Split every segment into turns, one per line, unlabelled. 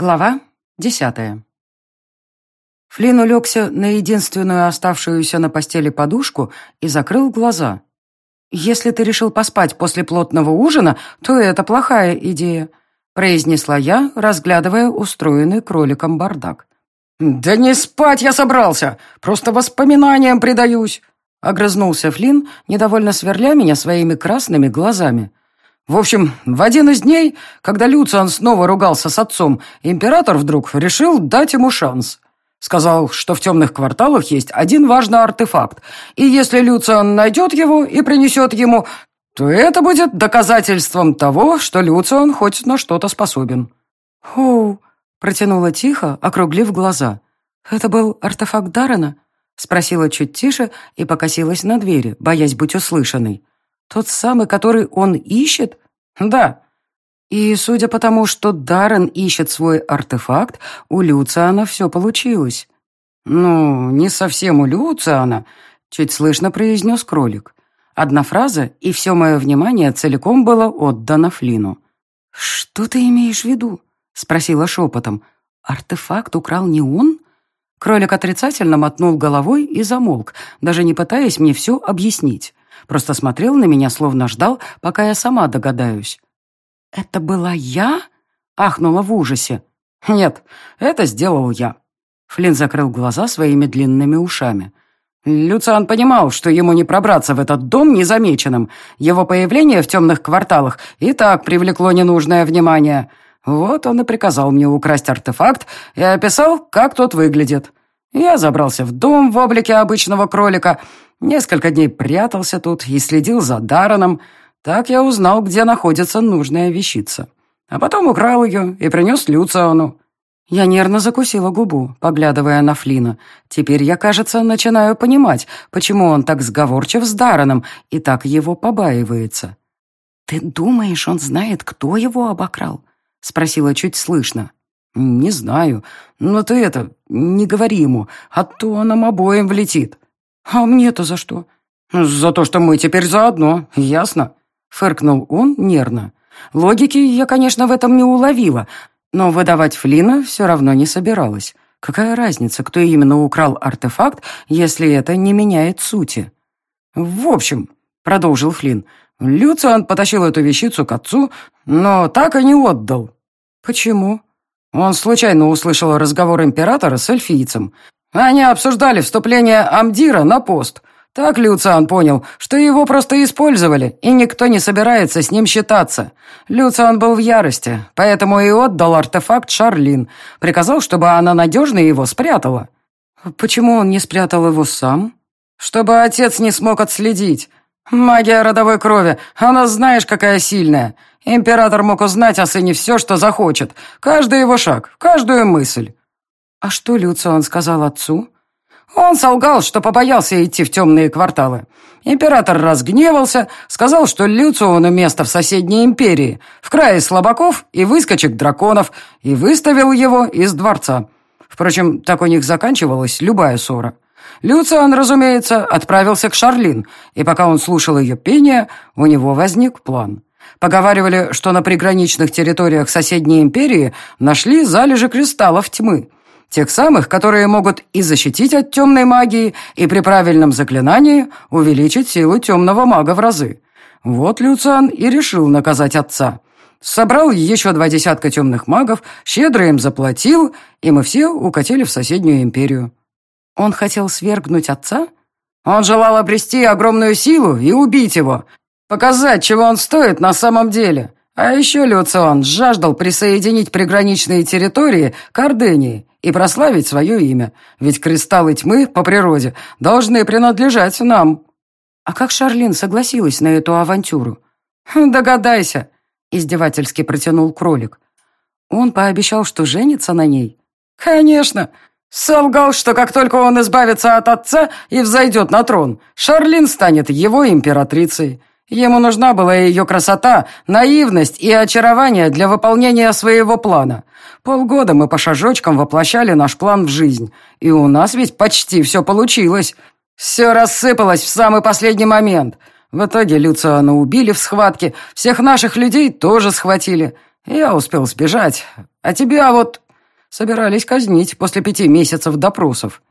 Глава десятая. Флинн улегся на единственную оставшуюся на постели подушку и закрыл глаза. «Если ты решил поспать после плотного ужина, то это плохая идея», произнесла я, разглядывая устроенный кроликом бардак.
«Да не спать я собрался, просто воспоминаниям предаюсь», огрызнулся Флинн, недовольно сверля меня своими красными глазами. В общем, в один из дней, когда Люциан снова ругался с отцом, император вдруг решил дать ему шанс. Сказал, что в темных кварталах есть один важный артефакт, и если Люциан найдет его и принесет ему, то это будет доказательством того, что Люциан хоть на что-то способен.
«Хоу», — протянула тихо, округлив глаза. «Это был артефакт Даррена?» — спросила чуть тише и покосилась на двери, боясь быть услышанной. Тот самый, который он ищет? Да. И судя по тому, что Даррен ищет свой артефакт, у Люциана все получилось.
Ну, не совсем у Люциана, чуть слышно произнес кролик.
Одна фраза, и все мое внимание целиком было отдано Флину. «Что ты имеешь в виду?» — спросила шепотом. «Артефакт украл не он?» Кролик отрицательно мотнул головой и замолк, даже не пытаясь мне все объяснить. Просто смотрел на меня, словно ждал, пока я сама догадаюсь. «Это была я?» — ахнула в ужасе.
«Нет, это сделал я».
Флинн закрыл глаза своими длинными ушами.
Люциан понимал, что ему не пробраться в этот дом незамеченным. Его появление в темных кварталах и так привлекло ненужное внимание. Вот он и приказал мне украсть артефакт и описал, как тот выглядит. Я забрался в дом в облике обычного кролика, несколько дней прятался тут и следил за Дараном. Так я узнал, где находится нужная вещица. А потом украл ее и принес Люциону.
Я нервно закусила губу, поглядывая на Флина. Теперь я, кажется, начинаю понимать, почему он так сговорчив с Дараном и так его побаивается. «Ты думаешь, он знает, кто его обокрал?» — спросила чуть слышно.
«Не знаю. Но ты это, не говори ему, а то нам обоим влетит».
«А мне-то за что?»
«За то, что мы теперь заодно, ясно?»
Фыркнул он нервно. Логики я, конечно, в этом не уловила, но выдавать Флина все равно не собиралась. Какая разница, кто именно украл артефакт, если это не меняет сути?
«В общем», — продолжил Флин, — «Люциан потащил эту вещицу к отцу, но так и не отдал».
«Почему?»
Он случайно услышал разговор императора с эльфийцем. Они обсуждали вступление Амдира на пост. Так Люциан понял, что его просто использовали, и никто не собирается с ним считаться. Люциан был в ярости, поэтому и отдал артефакт Шарлин. Приказал, чтобы она надежно его спрятала.
Почему он не спрятал его сам?
Чтобы отец не смог отследить. Магия родовой крови, она знаешь, какая сильная. Император мог узнать о сыне все, что захочет. Каждый его шаг, каждую мысль.
А что Люциан сказал отцу?
Он солгал, что побоялся идти в темные кварталы. Император разгневался, сказал, что Люциону место в соседней империи, в крае слабаков и выскочек драконов, и выставил его из дворца. Впрочем, так у них заканчивалась любая ссора. Люциан, разумеется, отправился к Шарлин, и пока он слушал ее пение, у него возник план. Поговаривали, что на приграничных территориях соседней империи нашли залежи кристаллов тьмы. Тех самых, которые могут и защитить от темной магии, и при правильном заклинании увеличить силу темного мага в разы. Вот Люциан и решил наказать отца. Собрал еще два десятка темных магов, щедро им заплатил, и мы все укатили в соседнюю империю.
Он хотел свергнуть отца?
Он желал обрести огромную силу и убить его. Показать, чего он стоит на самом деле. А еще Люцион жаждал присоединить приграничные территории к Ордении и прославить свое имя. Ведь кристаллы тьмы, по природе, должны принадлежать нам.
А как Шарлин согласилась на эту авантюру?
Догадайся,
издевательски протянул кролик. Он пообещал, что женится на ней.
Конечно. Солгал, что как только он избавится от отца и взойдет на трон, Шарлин станет его императрицей. Ему нужна была ее красота, наивность и очарование для выполнения своего плана. Полгода мы по шажочкам воплощали наш план в жизнь, и у нас ведь почти все получилось. Все рассыпалось в самый последний момент. В итоге Люциана убили в схватке, всех наших людей тоже схватили. Я успел сбежать, а тебя вот Собирались казнить после пяти месяцев допросов.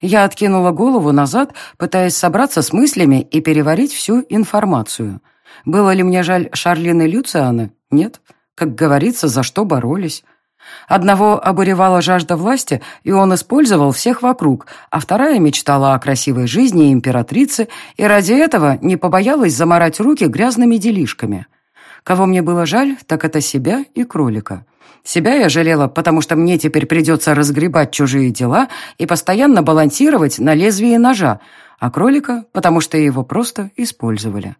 Я откинула голову назад, пытаясь собраться с мыслями и переварить всю информацию. Было ли мне жаль Шарлины и Люциана? Нет. Как говорится, за что боролись. Одного обуревала жажда власти, и он использовал всех вокруг, а вторая мечтала о красивой жизни императрицы и ради этого не побоялась заморать руки грязными делишками. Кого мне было жаль, так это себя и кролика. Себя я жалела, потому что мне теперь придется разгребать чужие дела и постоянно балансировать на лезвии ножа, а кролика, потому что его просто использовали.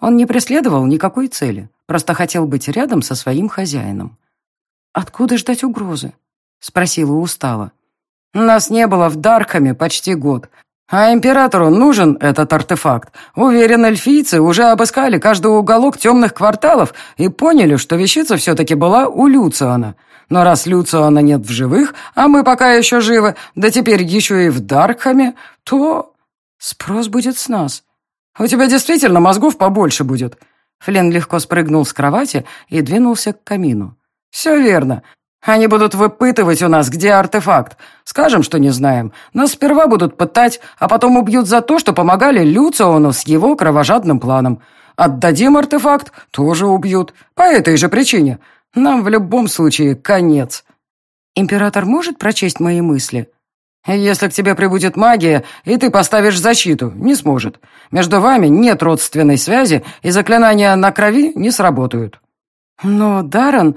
Он не преследовал никакой цели, просто хотел быть рядом со своим хозяином. «Откуда ждать угрозы?» — спросила устало.
«Нас не было в Даркхаме почти год, а императору нужен этот артефакт. Уверен, эльфийцы уже обыскали каждый уголок темных кварталов и поняли, что вещица все-таки была у Люциана. Но раз Люциана нет в живых, а мы пока еще живы, да теперь еще и в Даркхаме, то спрос будет с нас. У тебя действительно мозгов побольше будет». Флен легко спрыгнул с кровати и двинулся к камину. «Все верно. Они будут выпытывать у нас, где артефакт. Скажем, что не знаем. Нас сперва будут пытать, а потом убьют за то, что помогали Люциону с его кровожадным планом. Отдадим артефакт, тоже убьют. По этой же причине. Нам в любом случае конец».
«Император может прочесть мои мысли?»
«Если к тебе прибудет магия, и ты поставишь защиту, не сможет. Между вами нет родственной связи, и заклинания на крови не сработают».
«Но Даррен...»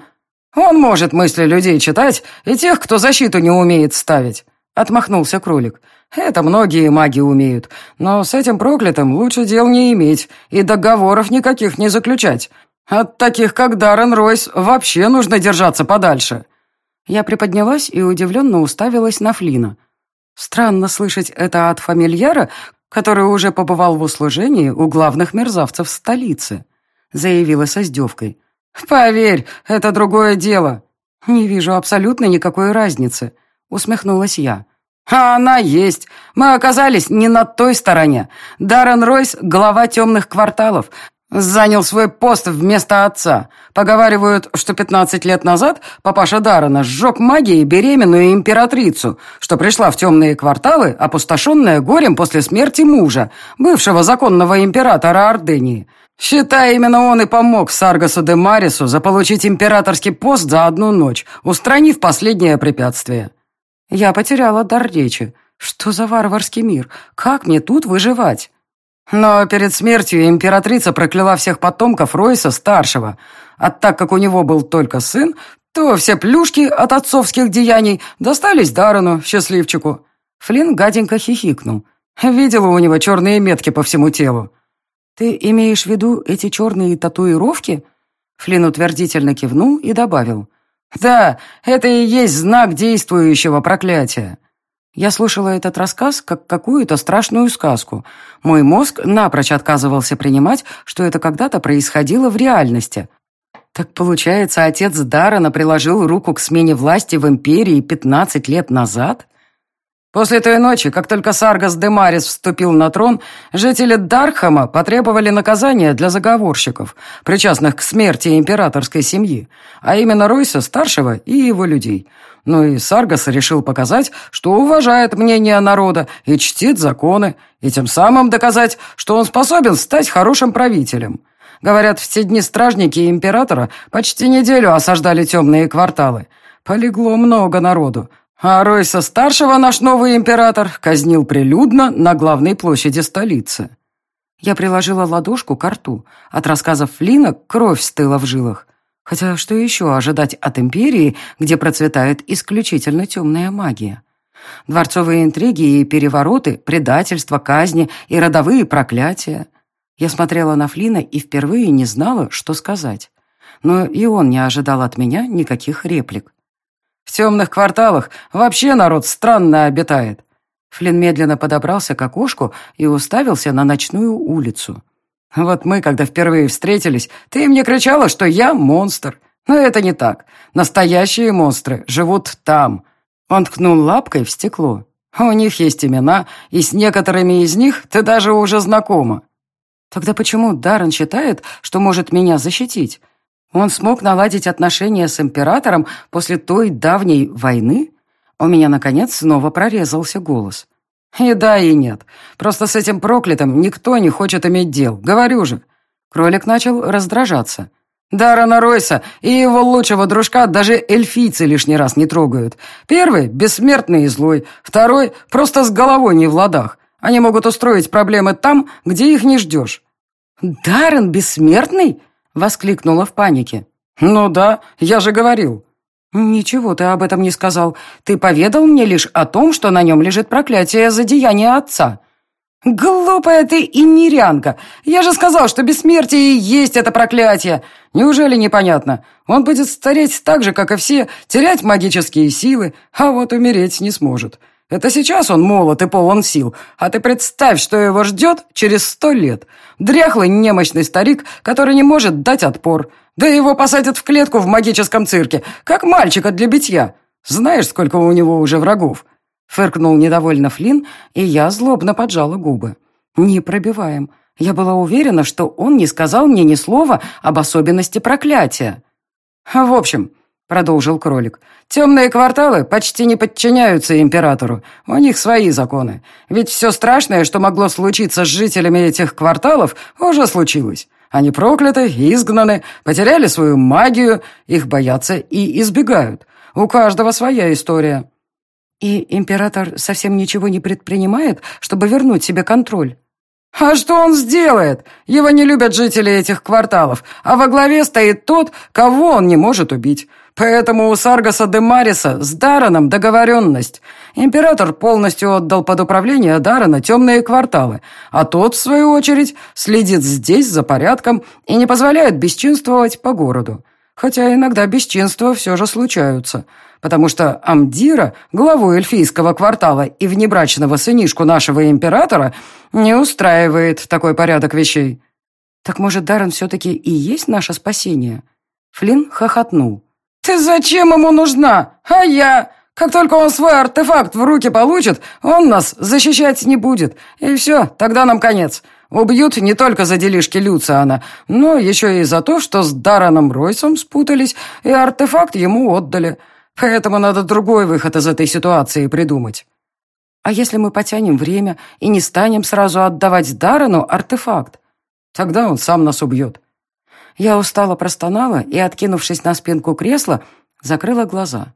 «Он может мысли людей читать и тех, кто защиту не умеет ставить», — отмахнулся кролик. «Это многие маги умеют, но с этим проклятым лучше дел не иметь и договоров никаких не заключать. От таких, как Даррен Ройс, вообще нужно держаться подальше».
Я приподнялась и удивленно уставилась на Флина. Странно слышать это от фамильяра, который уже побывал в услужении у главных мерзавцев столицы, заявила с издевкой.
«Поверь, это другое дело».
«Не вижу абсолютно никакой разницы», — усмехнулась я.
«А она есть. Мы оказались не на той стороне. Даррен Ройс — глава темных кварталов. Занял свой пост вместо отца. Поговаривают, что 15 лет назад папаша Даррена сжег магией беременную императрицу, что пришла в темные кварталы, опустошенная горем после смерти мужа, бывшего законного императора Ордении. Считай, именно он и помог Саргасу де Марису заполучить императорский пост за одну ночь, устранив последнее препятствие.
Я потеряла дар речи. Что за варварский мир? Как мне тут выживать?
Но перед смертью императрица прокляла всех потомков Ройса-старшего, а так как у него был только сын, то все плюшки от отцовских деяний достались Даррену, счастливчику. Флинн гаденько хихикнул. Видела у него черные метки по всему телу.
«Ты имеешь в виду эти черные татуировки?» Флинн утвердительно кивнул и добавил.
«Да, это и есть знак действующего проклятия».
Я слушала этот рассказ как какую-то страшную сказку. Мой мозг напрочь отказывался принимать, что это когда-то происходило в реальности. Так получается, отец Даррена приложил руку к смене власти в Империи 15 лет назад?
После той ночи, как только Саргас де Марис вступил на трон, жители Дархама потребовали наказания для заговорщиков, причастных к смерти императорской семьи, а именно Ройса-старшего и его людей. Ну и Саргас решил показать, что уважает мнение народа и чтит законы, и тем самым доказать, что он способен стать хорошим правителем. Говорят, в те дни стражники императора почти неделю осаждали темные кварталы. Полегло много народу, а Ройса-старшего наш новый император казнил прилюдно на главной площади столицы.
Я приложила ладошку к рту. От рассказов Флина кровь стыла в жилах. Хотя что еще ожидать от империи, где процветает исключительно темная магия? Дворцовые интриги и перевороты, предательства, казни и родовые проклятия. Я смотрела на Флина и впервые не знала, что сказать. Но и он не ожидал от меня никаких реплик.
В темных кварталах вообще народ странно обитает».
Флинн медленно подобрался к окошку и уставился на ночную улицу.
«Вот мы, когда впервые встретились, ты мне кричала, что я монстр. Но это не так. Настоящие монстры живут там». Он ткнул лапкой в стекло. «У них есть имена, и с некоторыми из них ты даже уже знакома».
«Тогда почему Даррен считает, что может меня защитить?» Он смог наладить отношения с императором после той давней войны? У меня, наконец, снова прорезался голос. И да, и нет. Просто с этим проклятым никто не хочет иметь дел. Говорю же. Кролик начал раздражаться. Дарана Ройса и его лучшего дружка даже эльфийцы лишний раз не трогают. Первый — бессмертный и злой. Второй — просто с головой не в ладах. Они могут устроить проблемы там, где их не ждешь. «Даррен бессмертный?» — воскликнула в панике. «Ну да, я же говорил». «Ничего ты об этом не сказал. Ты поведал мне лишь о том, что на нем лежит проклятие за деяние отца». «Глупая ты и нерянка! Я же сказал, что бессмертие и есть это проклятие! Неужели непонятно? Он будет стареть так же, как и все, терять магические силы, а вот умереть не сможет. Это сейчас он молод и полон сил, а ты представь, что его ждет через сто лет. Дряхлый немощный старик, который не может дать отпор. Да его посадят в клетку в магическом цирке, как мальчика для битья. Знаешь, сколько у него уже врагов?» Фыркнул недовольно Флинн, и я злобно поджала губы. «Не пробиваем. Я была уверена, что он не сказал мне ни слова об особенности проклятия». «В общем», — продолжил кролик, «темные кварталы почти не подчиняются императору. У них свои законы. Ведь все страшное, что могло случиться с жителями этих кварталов, уже случилось. Они прокляты, изгнаны, потеряли свою магию, их боятся и избегают. У каждого своя история». И император совсем ничего не предпринимает, чтобы вернуть себе контроль? А что он сделает? Его не любят жители этих кварталов, а во главе стоит тот, кого он не может убить. Поэтому у Саргаса де Мариса с Дараном договоренность. Император полностью отдал под управление Дарана темные кварталы, а тот, в свою очередь, следит здесь за порядком и не позволяет бесчинствовать по городу. Хотя иногда бесчинства все же случаются – потому что Амдира, главу эльфийского квартала и внебрачного сынишку нашего императора, не устраивает такой порядок вещей. Так может, Даррен все-таки и есть наше спасение? Флинн хохотнул. «Ты зачем ему нужна? А я? Как только он свой артефакт в руки получит, он нас защищать не будет. И все, тогда нам конец. Убьют не только за делишки Люциана, но еще и за то, что с Дараном Ройсом спутались и артефакт ему отдали. Поэтому надо другой выход из этой ситуации придумать. А если мы потянем время и не станем сразу отдавать Даррену артефакт? Тогда он сам нас убьет. Я устало простонала и, откинувшись на спинку кресла, закрыла глаза.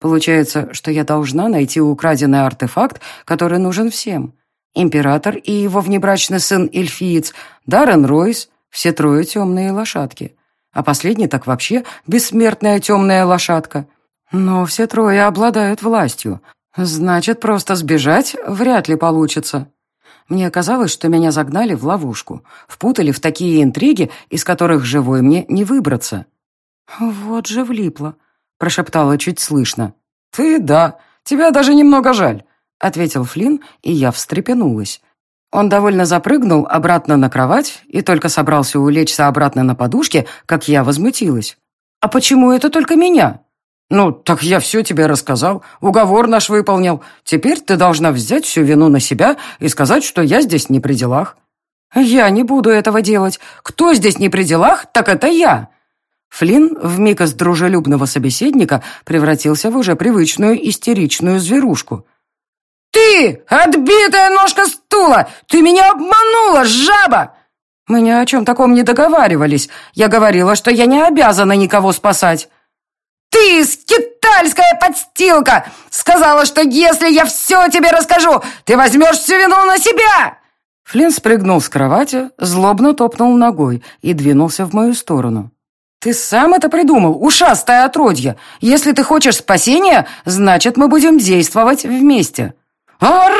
Получается, что я должна найти украденный артефакт, который нужен всем. Император и его внебрачный сын Эльфиец, Даррен Ройс, все трое темные лошадки. А последний так вообще бессмертная темная лошадка — но все трое обладают властью. Значит, просто сбежать вряд ли получится. Мне казалось, что меня загнали в ловушку, впутали в такие интриги, из которых живой мне не выбраться. «Вот же влипло», — прошептала чуть слышно. «Ты да, тебя даже немного жаль», — ответил Флинн, и я встрепенулась. Он довольно запрыгнул обратно на кровать и только собрался улечься обратно на подушке, как я возмутилась. «А почему это только меня?» «Ну, так я все тебе рассказал, уговор наш выполнил. Теперь ты должна взять всю вину на себя и сказать, что я здесь не при делах». «Я не буду этого делать. Кто здесь не при делах, так это я». Флинн вмиг из дружелюбного собеседника превратился в уже привычную истеричную зверушку. «Ты, отбитая ножка стула! Ты меня обманула, жаба!» «Мы ни о чем таком не договаривались. Я говорила, что я не обязана никого спасать». «Ты, скитальская подстилка! Сказала, что если я все тебе расскажу, ты возьмешь всю вину на себя!» Флинн спрыгнул с кровати, злобно топнул ногой и двинулся в мою сторону. «Ты сам это придумал, ушастое отродье! Если ты хочешь спасения, значит, мы будем действовать вместе!» «Арр,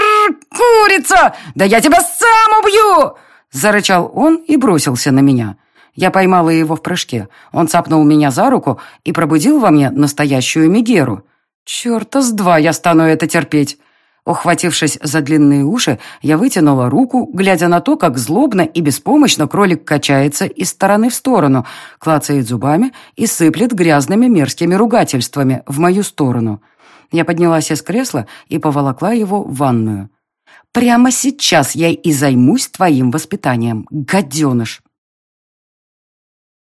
курица! Да я тебя сам убью!» Зарычал он и бросился на меня. Я поймала его в прыжке. Он цапнул меня за руку и пробудил во мне настоящую Мегеру. Черта с два я стану это терпеть. Ухватившись за длинные уши, я вытянула руку, глядя на то, как злобно и беспомощно кролик качается из стороны в сторону, клацает зубами и сыплет грязными мерзкими ругательствами в мою сторону. Я поднялась из кресла и поволокла его в ванную. «Прямо сейчас я и займусь твоим воспитанием, гаденыш!»